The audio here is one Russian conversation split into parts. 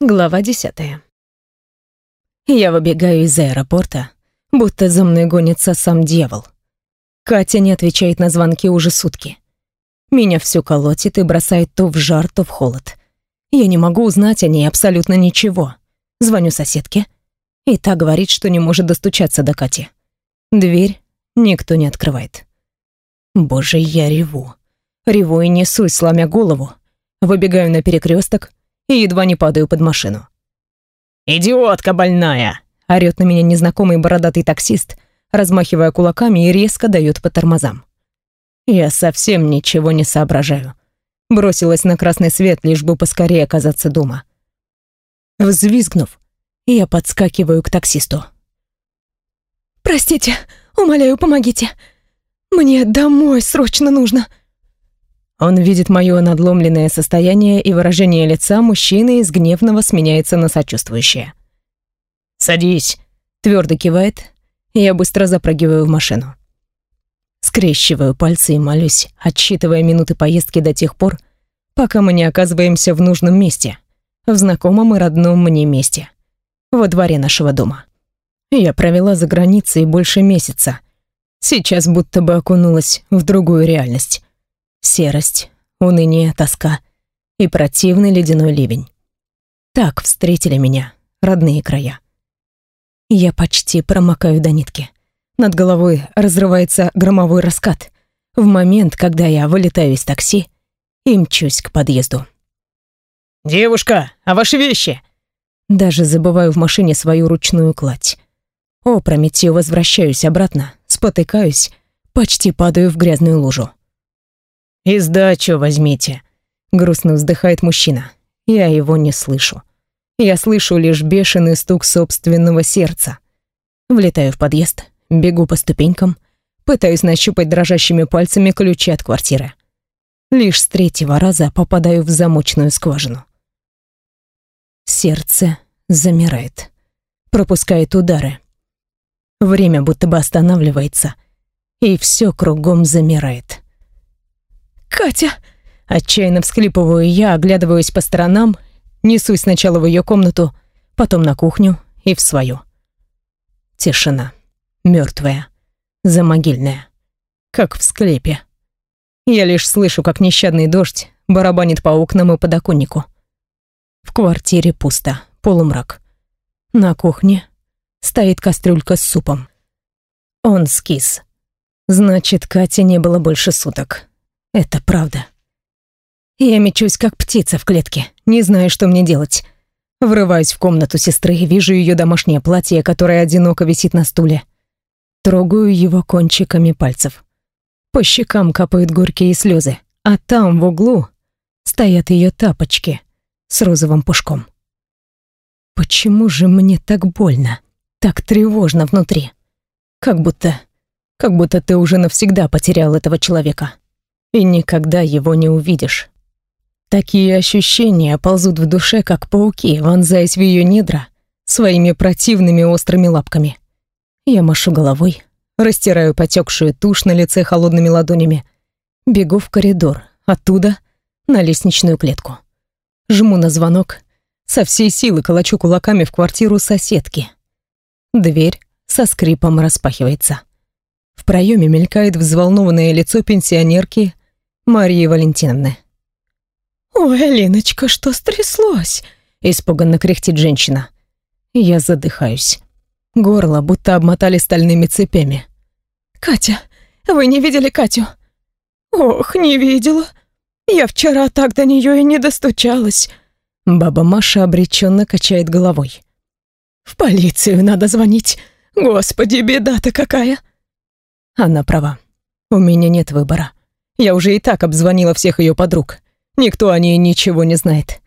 Глава десятая. Я выбегаю из аэропорта, будто за мной гонится сам дьявол. Катя не отвечает на звонки уже сутки. Меня все колотит и бросает то в жар, то в холод. Я не могу узнать о ней абсолютно ничего. Звоню соседке, и та говорит, что не может достучаться до Кати. Дверь никто не открывает. Боже, я реву. Реву и несусь, сломя голову. Выбегаю на перекресток, и едва не падаю под машину. «Идиотка больная!» — орёт на меня незнакомый бородатый таксист, размахивая кулаками и резко дает по тормозам. Я совсем ничего не соображаю. Бросилась на красный свет, лишь бы поскорее оказаться дома. Взвизгнув, я подскакиваю к таксисту. «Простите, умоляю, помогите. Мне домой срочно нужно». Он видит мое надломленное состояние, и выражение лица мужчины из гневного сменяется на сочувствующее. «Садись», — твердо кивает, я быстро запрыгиваю в машину. Скрещиваю пальцы и молюсь, отсчитывая минуты поездки до тех пор, пока мы не оказываемся в нужном месте, в знакомом и родном мне месте, во дворе нашего дома. Я провела за границей больше месяца. Сейчас будто бы окунулась в другую реальность. Серость, уныние, тоска и противный ледяной ливень. Так встретили меня родные края. Я почти промокаю до нитки. Над головой разрывается громовой раскат. В момент, когда я вылетаю из такси и мчусь к подъезду. «Девушка, а ваши вещи?» Даже забываю в машине свою ручную кладь. Опрометью возвращаюсь обратно, спотыкаюсь, почти падаю в грязную лужу. «И сдачу возьмите», — грустно вздыхает мужчина. Я его не слышу. Я слышу лишь бешеный стук собственного сердца. Влетаю в подъезд, бегу по ступенькам, пытаюсь нащупать дрожащими пальцами ключи от квартиры. Лишь с третьего раза попадаю в замочную скважину. Сердце замирает, пропускает удары. Время будто бы останавливается, и все кругом замирает. «Катя!» Отчаянно всхлипываю я, оглядываюсь по сторонам, несусь сначала в ее комнату, потом на кухню и в свою. Тишина. Мертвая. Замогильная. Как в склепе. Я лишь слышу, как нещадный дождь барабанит по окнам и подоконнику. В квартире пусто, полумрак. На кухне стоит кастрюлька с супом. Он скис. Значит, Кате не было больше суток. Это правда. Я мечусь, как птица в клетке, не знаю, что мне делать. Врываюсь в комнату сестры и вижу ее домашнее платье, которое одиноко висит на стуле. Трогаю его кончиками пальцев. По щекам капают горькие слезы, а там, в углу, стоят ее тапочки с розовым пушком. Почему же мне так больно, так тревожно внутри? Как будто... как будто ты уже навсегда потерял этого человека и никогда его не увидишь. Такие ощущения ползут в душе, как пауки, вонзаясь в ее недра своими противными острыми лапками. Я машу головой, растираю потекшую тушь на лице холодными ладонями, бегу в коридор, оттуда на лестничную клетку. Жму на звонок, со всей силы колочу кулаками в квартиру соседки. Дверь со скрипом распахивается. В проеме мелькает взволнованное лицо пенсионерки Марии Валентиновны. «Ой, Алиночка, что стряслось?» — испуганно кряхтит женщина. Я задыхаюсь. Горло будто обмотали стальными цепями. «Катя, вы не видели Катю?» «Ох, не видела. Я вчера так до нее и не достучалась». Баба Маша обреченно качает головой. «В полицию надо звонить. Господи, беда-то какая!» Она права. У меня нет выбора. Я уже и так обзвонила всех ее подруг. Никто о ней ничего не знает.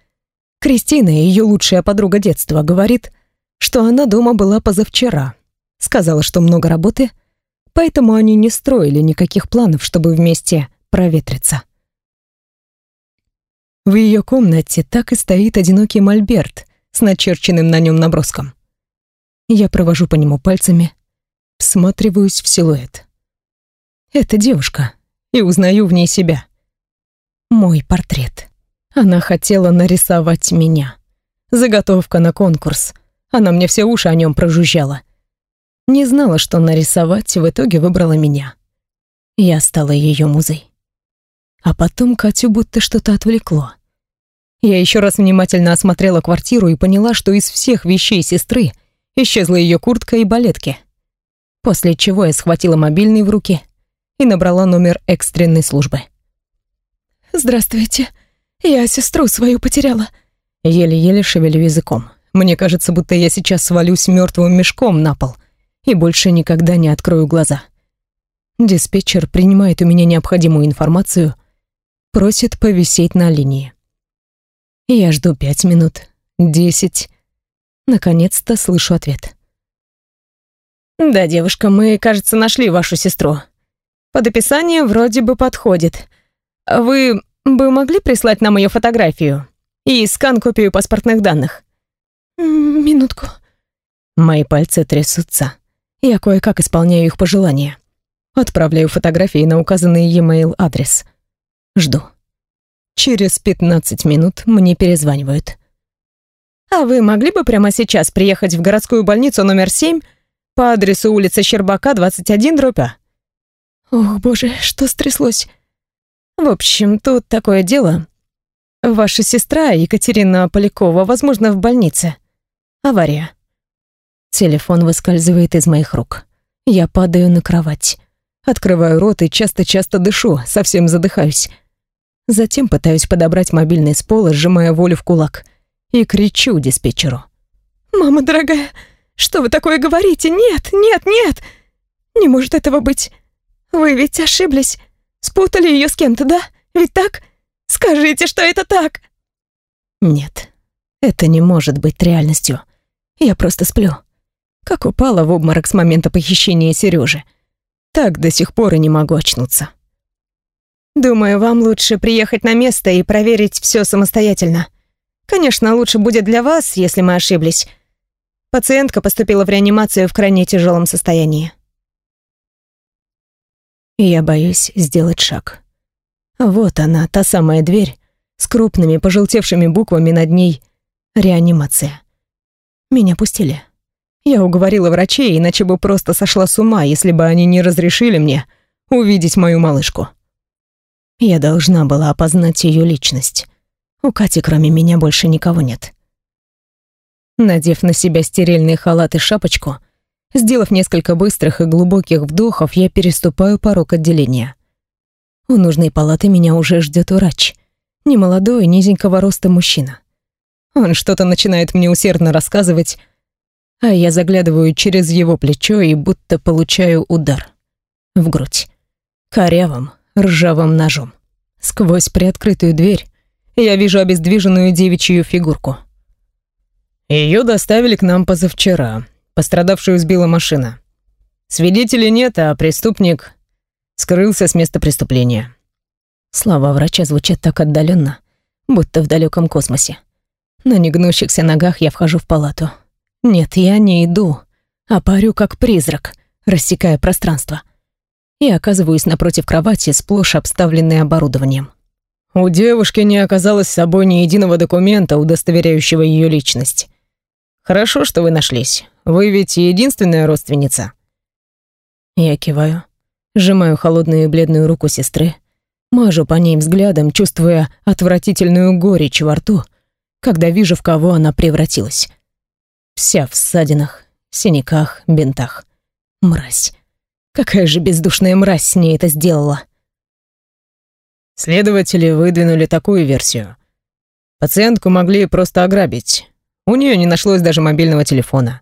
Кристина, ее лучшая подруга детства, говорит, что она дома была позавчера. Сказала, что много работы, поэтому они не строили никаких планов, чтобы вместе проветриться. В ее комнате так и стоит одинокий мольберт с начерченным на нем наброском. Я провожу по нему пальцами, всматриваюсь в силуэт. Это девушка, и узнаю в ней себя. Мой портрет. Она хотела нарисовать меня. Заготовка на конкурс. Она мне все уши о нем прожужжала. Не знала, что нарисовать, в итоге выбрала меня. Я стала ее музой. А потом Катю будто что-то отвлекло. Я еще раз внимательно осмотрела квартиру и поняла, что из всех вещей сестры исчезла ее куртка и балетки. После чего я схватила мобильный в руки и набрала номер экстренной службы. «Здравствуйте. Я сестру свою потеряла». Еле-еле шевелю языком. Мне кажется, будто я сейчас свалюсь мертвым мешком на пол и больше никогда не открою глаза. Диспетчер принимает у меня необходимую информацию, просит повисеть на линии. Я жду пять минут, десять. Наконец-то слышу ответ. «Да, девушка, мы, кажется, нашли вашу сестру. Под описание вроде бы подходит. Вы бы могли прислать нам ее фотографию и скан-копию паспортных данных?» «Минутку». Мои пальцы трясутся. Я кое-как исполняю их пожелания. Отправляю фотографии на указанный e-mail адрес. Жду. Через 15 минут мне перезванивают. «А вы могли бы прямо сейчас приехать в городскую больницу номер 7 по адресу улица Щербака, 21, дробь А?» «Ох, боже, что стряслось?» «В общем, тут такое дело. Ваша сестра, Екатерина Полякова, возможно, в больнице. Авария». Телефон выскальзывает из моих рук. Я падаю на кровать. Открываю рот и часто-часто дышу, совсем задыхаюсь. Затем пытаюсь подобрать мобильный с пола, сжимая волю в кулак. И кричу диспетчеру. «Мама дорогая, что вы такое говорите? Нет, нет, нет! Не может этого быть. Вы ведь ошиблись. Спутали ее с кем-то, да? Ведь так? Скажите, что это так!» «Нет, это не может быть реальностью. Я просто сплю. Как упала в обморок с момента похищения Сережи. Так до сих пор и не могу очнуться». Думаю, вам лучше приехать на место и проверить все самостоятельно. Конечно, лучше будет для вас, если мы ошиблись. Пациентка поступила в реанимацию в крайне тяжелом состоянии. Я боюсь сделать шаг. Вот она, та самая дверь с крупными пожелтевшими буквами над ней «Реанимация». Меня пустили. Я уговорила врачей, иначе бы просто сошла с ума, если бы они не разрешили мне увидеть мою малышку. Я должна была опознать ее личность. У Кати кроме меня больше никого нет. Надев на себя стерильный халат и шапочку, сделав несколько быстрых и глубоких вдохов, я переступаю порог отделения. У нужной палаты меня уже ждет врач. Немолодой, низенького роста мужчина. Он что-то начинает мне усердно рассказывать, а я заглядываю через его плечо и будто получаю удар. В грудь. Корявым, ржавым ножом. Сквозь приоткрытую дверь я вижу обездвиженную девичью фигурку. Ее доставили к нам позавчера. Пострадавшую сбила машина. Свидетелей нет, а преступник скрылся с места преступления. Слова врача звучат так отдаленно, будто в далеком космосе. На негнущихся ногах я вхожу в палату. Нет, я не иду, а парю как призрак, рассекая пространство и оказываюсь напротив кровати, сплошь обставленной оборудованием. У девушки не оказалось с собой ни единого документа, удостоверяющего ее личность. Хорошо, что вы нашлись. Вы ведь единственная родственница. Я киваю, сжимаю холодную и бледную руку сестры, мажу по ней взглядом, чувствуя отвратительную горечь во рту, когда вижу, в кого она превратилась. Вся в ссадинах, синяках, бинтах. Мразь. Какая же бездушная мразь с ней это сделала. Следователи выдвинули такую версию. Пациентку могли просто ограбить. У нее не нашлось даже мобильного телефона.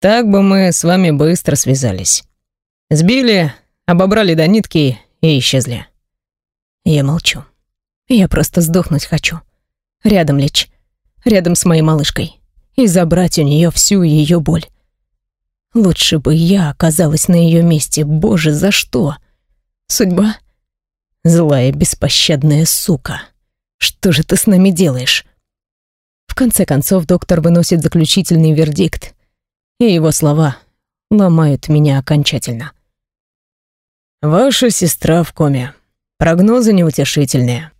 Так бы мы с вами быстро связались. Сбили, обобрали до нитки и исчезли. Я молчу. Я просто сдохнуть хочу. Рядом лечь. Рядом с моей малышкой. И забрать у нее всю ее боль. Лучше бы я оказалась на ее месте. Боже, за что? Судьба? Злая, беспощадная сука. Что же ты с нами делаешь? В конце концов, доктор выносит заключительный вердикт, и его слова ломают меня окончательно. «Ваша сестра в коме. Прогнозы неутешительные».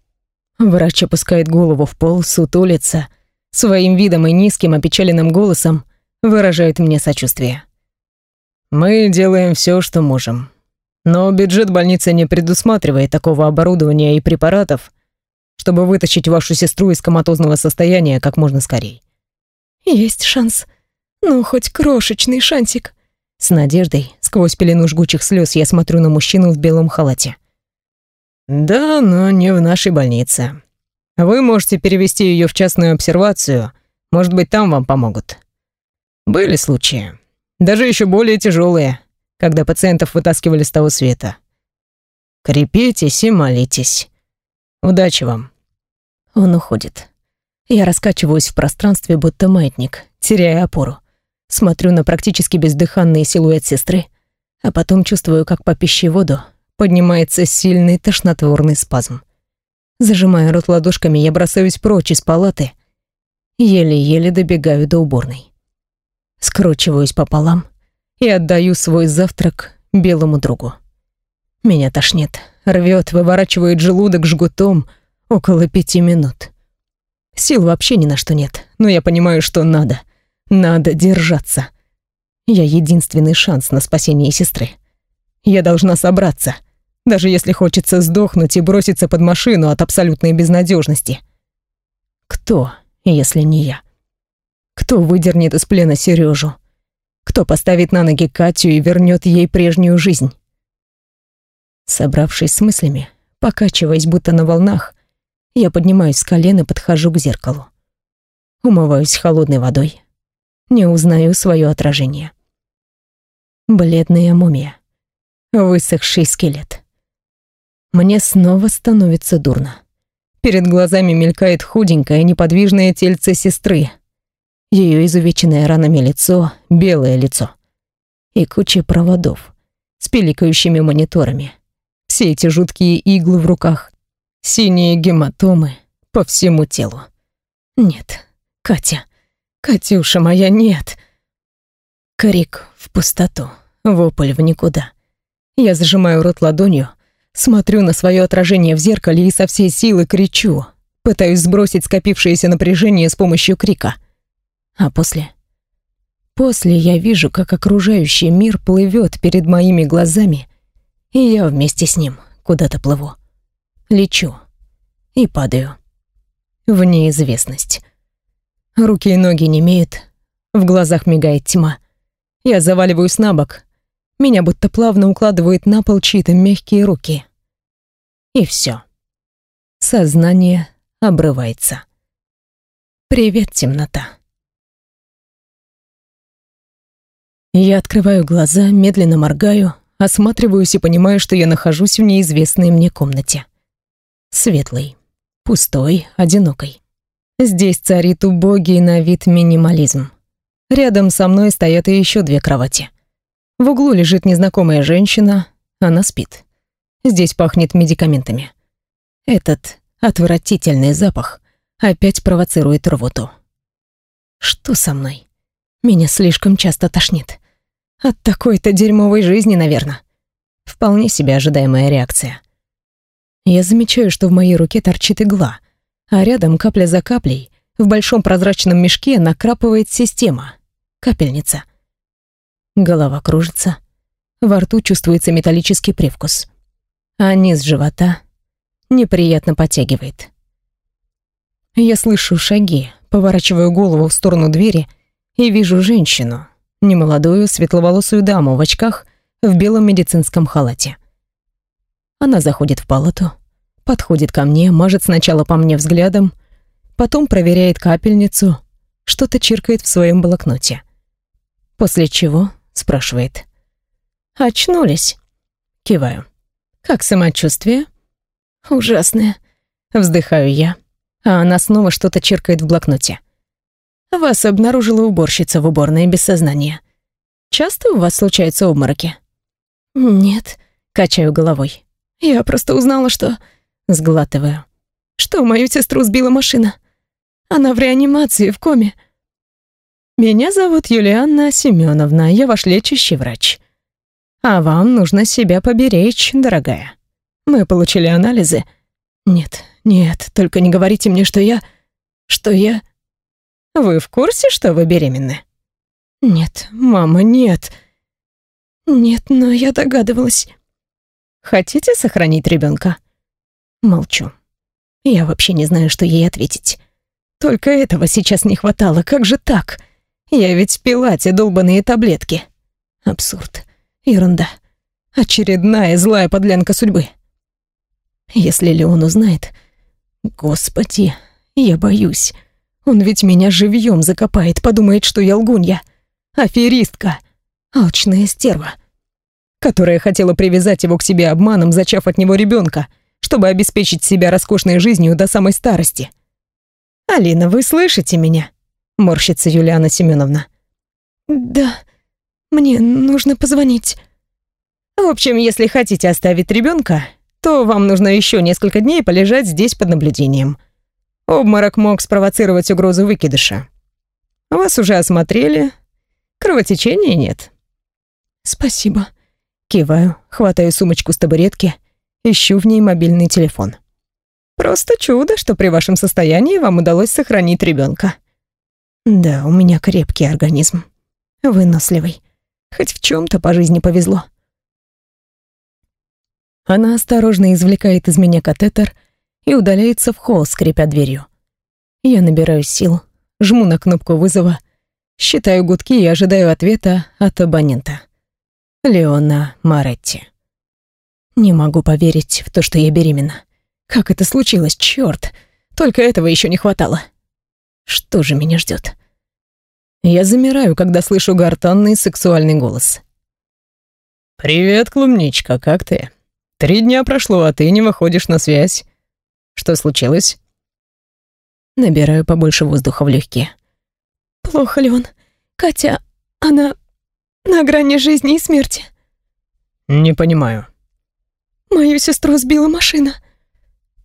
Врач опускает голову в пол, сутулится, своим видом и низким опечаленным голосом выражают мне сочувствие. Мы делаем все, что можем. Но бюджет больницы не предусматривает такого оборудования и препаратов, чтобы вытащить вашу сестру из коматозного состояния как можно скорее. Есть шанс. Ну, хоть крошечный шансик. С надеждой, сквозь пелену жгучих слез, я смотрю на мужчину в белом халате. Да, но не в нашей больнице. Вы можете перевести ее в частную обсервацию. Может быть, там вам помогут. Были случаи. Даже еще более тяжелые, когда пациентов вытаскивали с того света. Крепитесь и молитесь. Удачи вам. Он уходит. Я раскачиваюсь в пространстве, будто маятник, теряя опору. Смотрю на практически бездыханный силуэт сестры, а потом чувствую, как по пищеводу поднимается сильный тошнотворный спазм. Зажимая рот ладошками, я бросаюсь прочь из палаты, еле-еле добегаю до уборной. Скручиваюсь пополам и отдаю свой завтрак белому другу. Меня тошнит, рвет, выворачивает желудок жгутом около пяти минут. Сил вообще ни на что нет, но я понимаю, что надо. Надо держаться. Я единственный шанс на спасение сестры. Я должна собраться, даже если хочется сдохнуть и броситься под машину от абсолютной безнадежности. Кто, если не я? Кто выдернет из плена Сережу? Кто поставит на ноги Катю и вернет ей прежнюю жизнь? Собравшись с мыслями, покачиваясь будто на волнах, я поднимаюсь с колен и подхожу к зеркалу. Умываюсь холодной водой. Не узнаю свое отражение. Бледная мумия. Высохший скелет. Мне снова становится дурно. Перед глазами мелькает худенькое, неподвижное тельце сестры, ее изувеченное ранами лицо, белое лицо. И куча проводов с пиликающими мониторами. Все эти жуткие иглы в руках, синие гематомы по всему телу. Нет, Катя, Катюша моя, нет. Крик в пустоту, вопль в никуда. Я зажимаю рот ладонью, смотрю на свое отражение в зеркале и со всей силы кричу, пытаюсь сбросить скопившееся напряжение с помощью крика — а после? После я вижу, как окружающий мир плывет перед моими глазами, и я вместе с ним куда-то плыву. Лечу и падаю. В неизвестность. Руки и ноги не имеют, в глазах мигает тьма. Я заваливаюсь на бок. Меня будто плавно укладывают на пол чьи-то мягкие руки. И все. Сознание обрывается. Привет, темнота. Я открываю глаза, медленно моргаю, осматриваюсь и понимаю, что я нахожусь в неизвестной мне комнате. Светлый, пустой, одинокой. Здесь царит убогий на вид минимализм. Рядом со мной стоят еще две кровати. В углу лежит незнакомая женщина, она спит. Здесь пахнет медикаментами. Этот отвратительный запах опять провоцирует рвоту. Что со мной? Меня слишком часто тошнит. От такой-то дерьмовой жизни, наверное. Вполне себе ожидаемая реакция. Я замечаю, что в моей руке торчит игла, а рядом капля за каплей в большом прозрачном мешке накрапывает система, капельница. Голова кружится, во рту чувствуется металлический привкус, а низ живота неприятно подтягивает. Я слышу шаги, поворачиваю голову в сторону двери и вижу женщину, немолодую светловолосую даму в очках в белом медицинском халате. Она заходит в палату, подходит ко мне, мажет сначала по мне взглядом, потом проверяет капельницу, что-то чиркает в своем блокноте. После чего спрашивает. «Очнулись?» Киваю. «Как самочувствие?» «Ужасное», — вздыхаю я, а она снова что-то чиркает в блокноте. Вас обнаружила уборщица в уборной без сознания. Часто у вас случаются обмороки? Нет, качаю головой. Я просто узнала, что... Сглатываю. Что мою сестру сбила машина. Она в реанимации, в коме. Меня зовут Юлианна Семеновна, я ваш лечащий врач. А вам нужно себя поберечь, дорогая. Мы получили анализы. Нет, нет, только не говорите мне, что я... Что я... Вы в курсе, что вы беременны? Нет, мама, нет. Нет, но я догадывалась. Хотите сохранить ребенка? Молчу. Я вообще не знаю, что ей ответить. Только этого сейчас не хватало. Как же так? Я ведь пила те долбаные таблетки. Абсурд. Ерунда. Очередная злая подлянка судьбы. Если Леон узнает... Господи, я боюсь. Он ведь меня живьем закопает, подумает, что я лгунья. Аферистка. Алчная стерва. Которая хотела привязать его к себе обманом, зачав от него ребенка, чтобы обеспечить себя роскошной жизнью до самой старости. «Алина, вы слышите меня?» — морщится Юлиана Семеновна. «Да, мне нужно позвонить». «В общем, если хотите оставить ребенка, то вам нужно еще несколько дней полежать здесь под наблюдением. Обморок мог спровоцировать угрозу выкидыша. Вас уже осмотрели, кровотечения нет». «Спасибо». Киваю, хватаю сумочку с табуретки, ищу в ней мобильный телефон. Просто чудо, что при вашем состоянии вам удалось сохранить ребенка. Да, у меня крепкий организм. Выносливый. Хоть в чем-то по жизни повезло. Она осторожно извлекает из меня катетер и удаляется в холл, скрипя дверью. Я набираю сил, жму на кнопку вызова, считаю гудки и ожидаю ответа от абонента. Леона Маретти. Не могу поверить в то, что я беременна. Как это случилось, черт! Только этого еще не хватало. Что же меня ждет? Я замираю, когда слышу гортанный сексуальный голос. «Привет, клубничка, как ты? Три дня прошло, а ты не выходишь на связь. Что случилось?» Набираю побольше воздуха в легкие. «Плохо ли он? Катя, она на грани жизни и смерти». «Не понимаю». «Мою сестру сбила машина».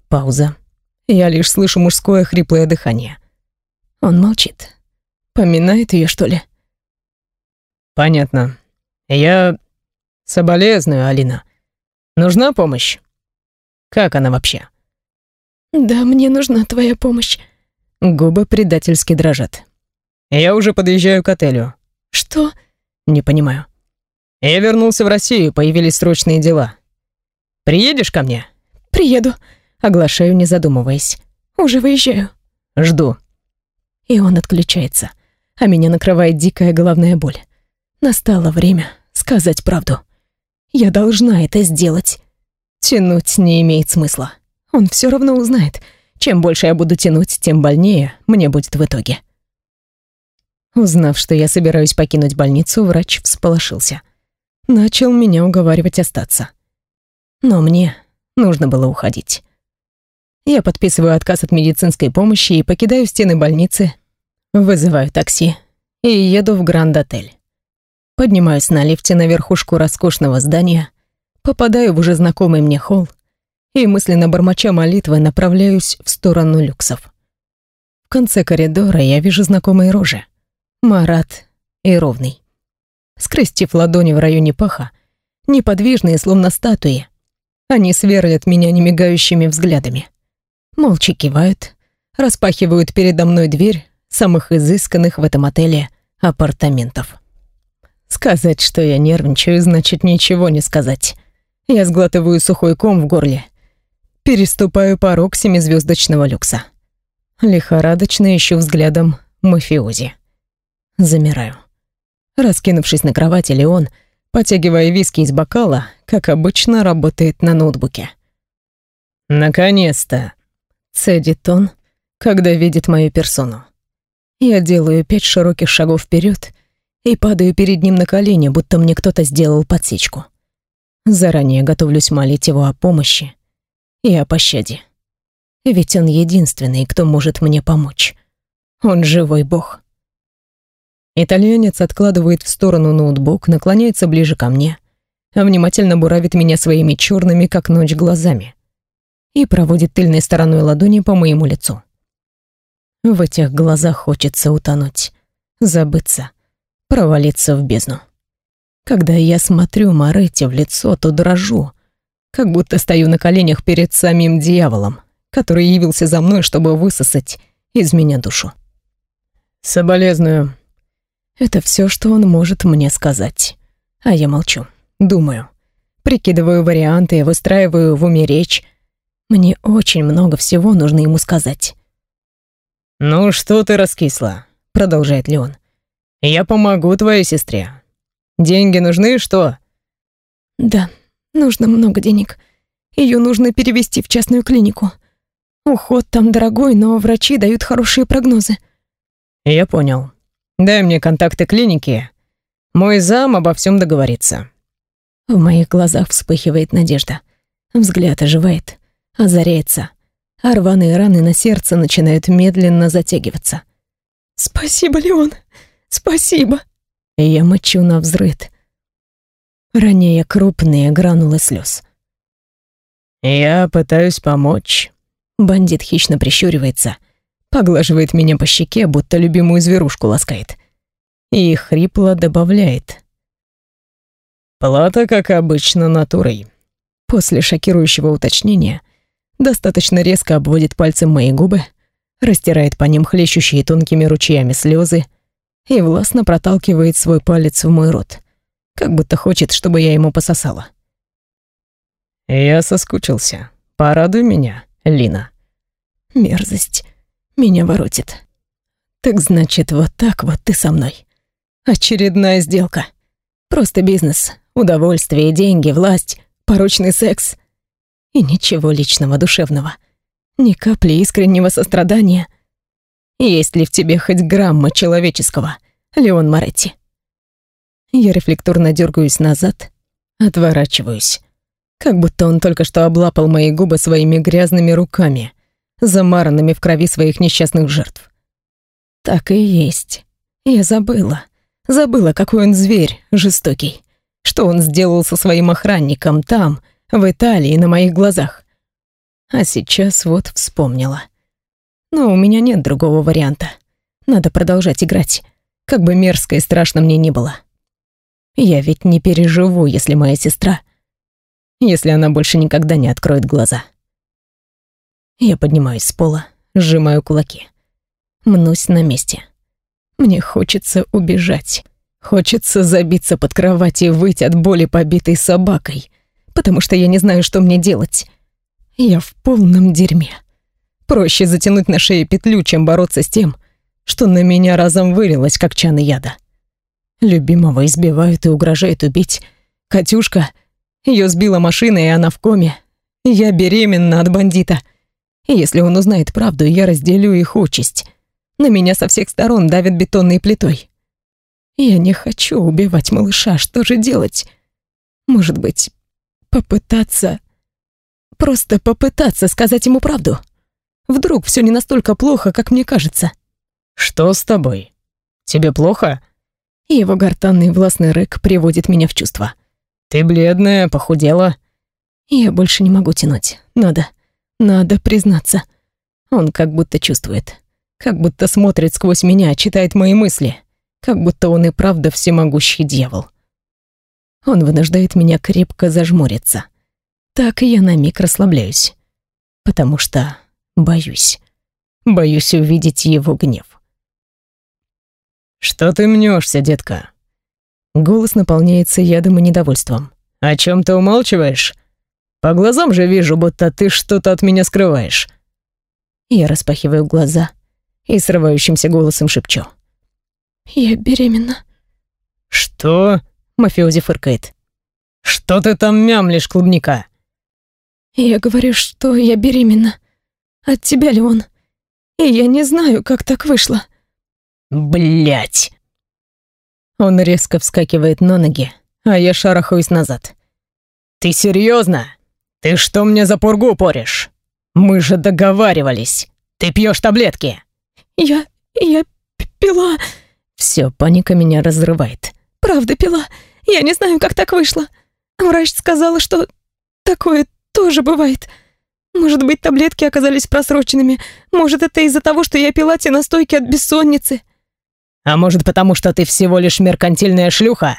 Пауза. Я лишь слышу мужское хриплое дыхание. Он молчит. Поминает ее, что ли? Понятно. Я соболезную, Алина. Нужна помощь? Как она вообще? Да, мне нужна твоя помощь. Губы предательски дрожат. Я уже подъезжаю к отелю. Что? Не понимаю. Я вернулся в Россию, появились срочные дела. Приедешь ко мне? Приеду. Оглашаю, не задумываясь. Уже выезжаю. Жду. И он отключается, а меня накрывает дикая головная боль. Настало время сказать правду. Я должна это сделать. Тянуть не имеет смысла. Он все равно узнает. Чем больше я буду тянуть, тем больнее мне будет в итоге. Узнав, что я собираюсь покинуть больницу, врач всполошился. Начал меня уговаривать остаться. Но мне нужно было уходить. Я подписываю отказ от медицинской помощи и покидаю стены больницы, вызываю такси и еду в Гранд-отель. Поднимаюсь на лифте на верхушку роскошного здания, попадаю в уже знакомый мне холл и, мысленно бормоча молитвы, направляюсь в сторону люксов. В конце коридора я вижу знакомые рожи. Марат и Ровный. Скрестив ладони в районе паха, неподвижные, словно статуи, они сверлят меня немигающими взглядами молча кивают, распахивают передо мной дверь самых изысканных в этом отеле апартаментов. Сказать, что я нервничаю, значит ничего не сказать. Я сглатываю сухой ком в горле. Переступаю порог семизвездочного люкса. Лихорадочно ищу взглядом мафиози. Замираю. Раскинувшись на кровати, Леон, потягивая виски из бокала, как обычно, работает на ноутбуке. «Наконец-то!» Цедит он, когда видит мою персону. Я делаю пять широких шагов вперед и падаю перед ним на колени, будто мне кто-то сделал подсечку. Заранее готовлюсь молить его о помощи и о пощаде. Ведь он единственный, кто может мне помочь. Он живой бог. Итальянец откладывает в сторону ноутбук, наклоняется ближе ко мне, внимательно буравит меня своими черными, как ночь, глазами и проводит тыльной стороной ладони по моему лицу. В этих глазах хочется утонуть, забыться, провалиться в бездну. Когда я смотрю Моретти в лицо, то дрожу, как будто стою на коленях перед самим дьяволом, который явился за мной, чтобы высосать из меня душу. Соболезную. Это все, что он может мне сказать. А я молчу, думаю. Прикидываю варианты, выстраиваю в уме речь. Мне очень много всего нужно ему сказать. «Ну что ты раскисла?» — продолжает Леон. «Я помогу твоей сестре. Деньги нужны, что?» «Да, нужно много денег. Ее нужно перевести в частную клинику. Уход там дорогой, но врачи дают хорошие прогнозы». «Я понял. Дай мне контакты клиники. Мой зам обо всем договорится». В моих глазах вспыхивает надежда. Взгляд оживает, озаряется, а рваные раны на сердце начинают медленно затягиваться. «Спасибо, Леон, спасибо!» Я мочу на взрыд, роняя крупные гранулы слез. «Я пытаюсь помочь». Бандит хищно прищуривается, поглаживает меня по щеке, будто любимую зверушку ласкает. И хрипло добавляет. Плата, как обычно, натурой. После шокирующего уточнения достаточно резко обводит пальцем мои губы, растирает по ним хлещущие тонкими ручьями слезы и властно проталкивает свой палец в мой рот, как будто хочет, чтобы я ему пососала. «Я соскучился. Порадуй меня, Лина». Мерзость. Меня воротит. Так значит, вот так вот ты со мной. Очередная сделка. Просто бизнес, удовольствие, деньги, власть, порочный секс. И ничего личного, душевного. Ни капли искреннего сострадания. Есть ли в тебе хоть грамма человеческого, Леон Моретти? Я рефлекторно дергаюсь назад, отворачиваюсь. Как будто он только что облапал мои губы своими грязными руками, замаранными в крови своих несчастных жертв. Так и есть. Я забыла. Забыла, какой он зверь, жестокий. Что он сделал со своим охранником там, в Италии, на моих глазах. А сейчас вот вспомнила. Но у меня нет другого варианта. Надо продолжать играть, как бы мерзко и страшно мне не было. Я ведь не переживу, если моя сестра... Если она больше никогда не откроет глаза. Я поднимаюсь с пола, сжимаю кулаки. Мнусь на месте. Мне хочется убежать. Хочется забиться под кровать и выть от боли побитой собакой, потому что я не знаю, что мне делать. Я в полном дерьме. Проще затянуть на шее петлю, чем бороться с тем, что на меня разом вылилось, как чаны яда. Любимого избивают и угрожают убить. Катюшка, ее сбила машина, и она в коме. Я беременна от бандита. если он узнает правду, я разделю их участь. На меня со всех сторон давят бетонной плитой. Я не хочу убивать малыша, что же делать? Может быть, попытаться... Просто попытаться сказать ему правду? Вдруг все не настолько плохо, как мне кажется. «Что с тобой? Тебе плохо?» Его гортанный властный рык приводит меня в чувство. «Ты бледная, похудела». Я больше не могу тянуть. Надо, надо признаться. Он как будто чувствует. Как будто смотрит сквозь меня, читает мои мысли. Как будто он и правда всемогущий дьявол. Он вынуждает меня крепко зажмуриться. Так я на миг расслабляюсь. Потому что боюсь. Боюсь увидеть его гнев. «Что ты мнешься, детка?» Голос наполняется ядом и недовольством. «О чем ты умалчиваешь? По глазам же вижу, будто ты что-то от меня скрываешь». Я распахиваю глаза и срывающимся голосом шепчу. «Я беременна». «Что?» — мафиози фыркает. «Что ты там мямлишь, клубника?» «Я говорю, что я беременна. От тебя, Леон. И я не знаю, как так вышло». Блять! Он резко вскакивает на ноги, а я шарахаюсь назад. «Ты серьезно? Ты что мне за пургу порешь? Мы же договаривались. Ты пьешь таблетки?» Я... я пила...» Все, паника меня разрывает. «Правда пила. Я не знаю, как так вышло. Врач сказала, что такое тоже бывает. Может быть, таблетки оказались просроченными. Может, это из-за того, что я пила те настойки от бессонницы». «А может, потому что ты всего лишь меркантильная шлюха?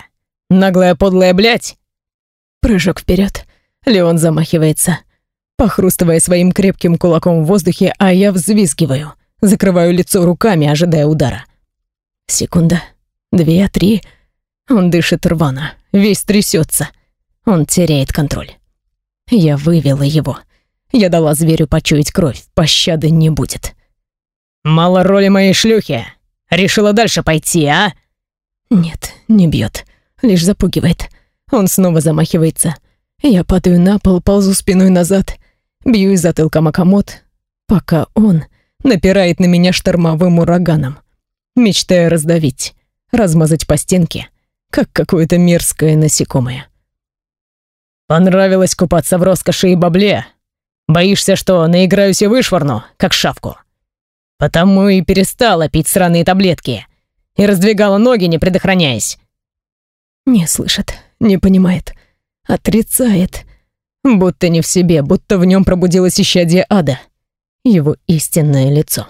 Наглая подлая блядь?» Прыжок вперед. Леон замахивается, похрустывая своим крепким кулаком в воздухе, а я взвизгиваю закрываю лицо руками, ожидая удара. Секунда, две, три. Он дышит рвано, весь трясется. Он теряет контроль. Я вывела его. Я дала зверю почуять кровь, пощады не будет. «Мало роли моей шлюхи. Решила дальше пойти, а?» Нет, не бьет, лишь запугивает. Он снова замахивается. Я падаю на пол, ползу спиной назад, бью из затылка макомот, пока он напирает на меня штормовым ураганом, мечтая раздавить, размазать по стенке, как какое-то мерзкое насекомое. «Понравилось купаться в роскоши и бабле? Боишься, что наиграюсь и вышвырну, как шавку?» Потому и перестала пить сраные таблетки. И раздвигала ноги, не предохраняясь. Не слышит, не понимает, отрицает. Будто не в себе, будто в нем пробудилось исчадие ада. Его истинное лицо.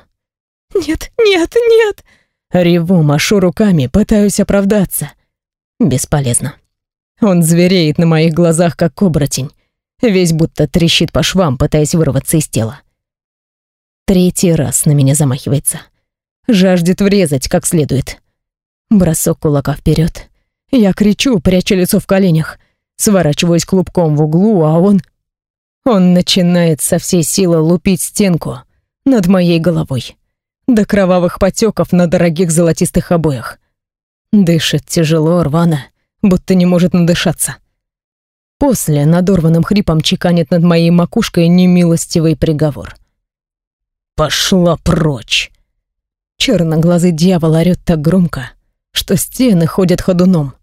«Нет, нет, нет!» Реву, машу руками, пытаюсь оправдаться. Бесполезно. Он звереет на моих глазах, как оборотень. Весь будто трещит по швам, пытаясь вырваться из тела. Третий раз на меня замахивается. Жаждет врезать как следует. Бросок кулака вперед. Я кричу, пряча лицо в коленях. Сворачиваюсь клубком в углу, а он... Он начинает со всей силы лупить стенку над моей головой. До кровавых потеков на дорогих золотистых обоях. Дышит тяжело, рвано, будто не может надышаться. После надорванным хрипом чеканит над моей макушкой немилостивый приговор. Пошла прочь. Черноглазый дьявол орёт так громко, что стены ходят ходуном,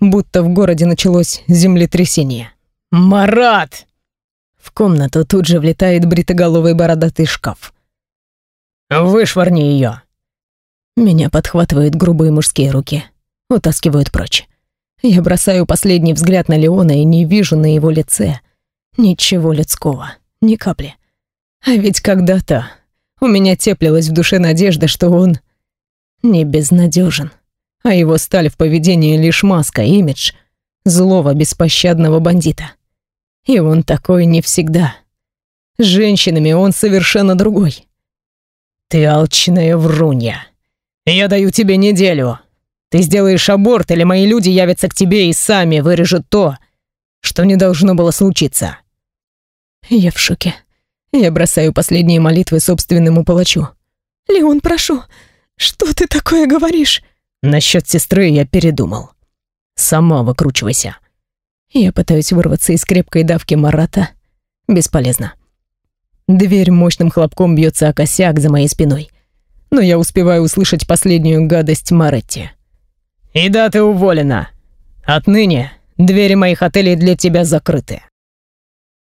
будто в городе началось землетрясение. «Марат!» В комнату тут же влетает бритоголовый бородатый шкаф. «Вышвырни ее!» Меня подхватывают грубые мужские руки, утаскивают прочь. Я бросаю последний взгляд на Леона и не вижу на его лице ничего людского, ни капли. А ведь когда-то у меня теплилась в душе надежда, что он не безнадежен, а его сталь в поведении лишь маска, имидж злого беспощадного бандита. И он такой не всегда. С женщинами он совершенно другой. Ты алчная врунья. Я даю тебе неделю. Ты сделаешь аборт, или мои люди явятся к тебе и сами вырежут то, что не должно было случиться. Я в шоке. Я бросаю последние молитвы собственному палачу. «Леон, прошу, что ты такое говоришь?» Насчет сестры я передумал. Сама выкручивайся. Я пытаюсь вырваться из крепкой давки Марата. Бесполезно. Дверь мощным хлопком бьется о косяк за моей спиной. Но я успеваю услышать последнюю гадость Маретти. «И да, ты уволена. Отныне двери моих отелей для тебя закрыты».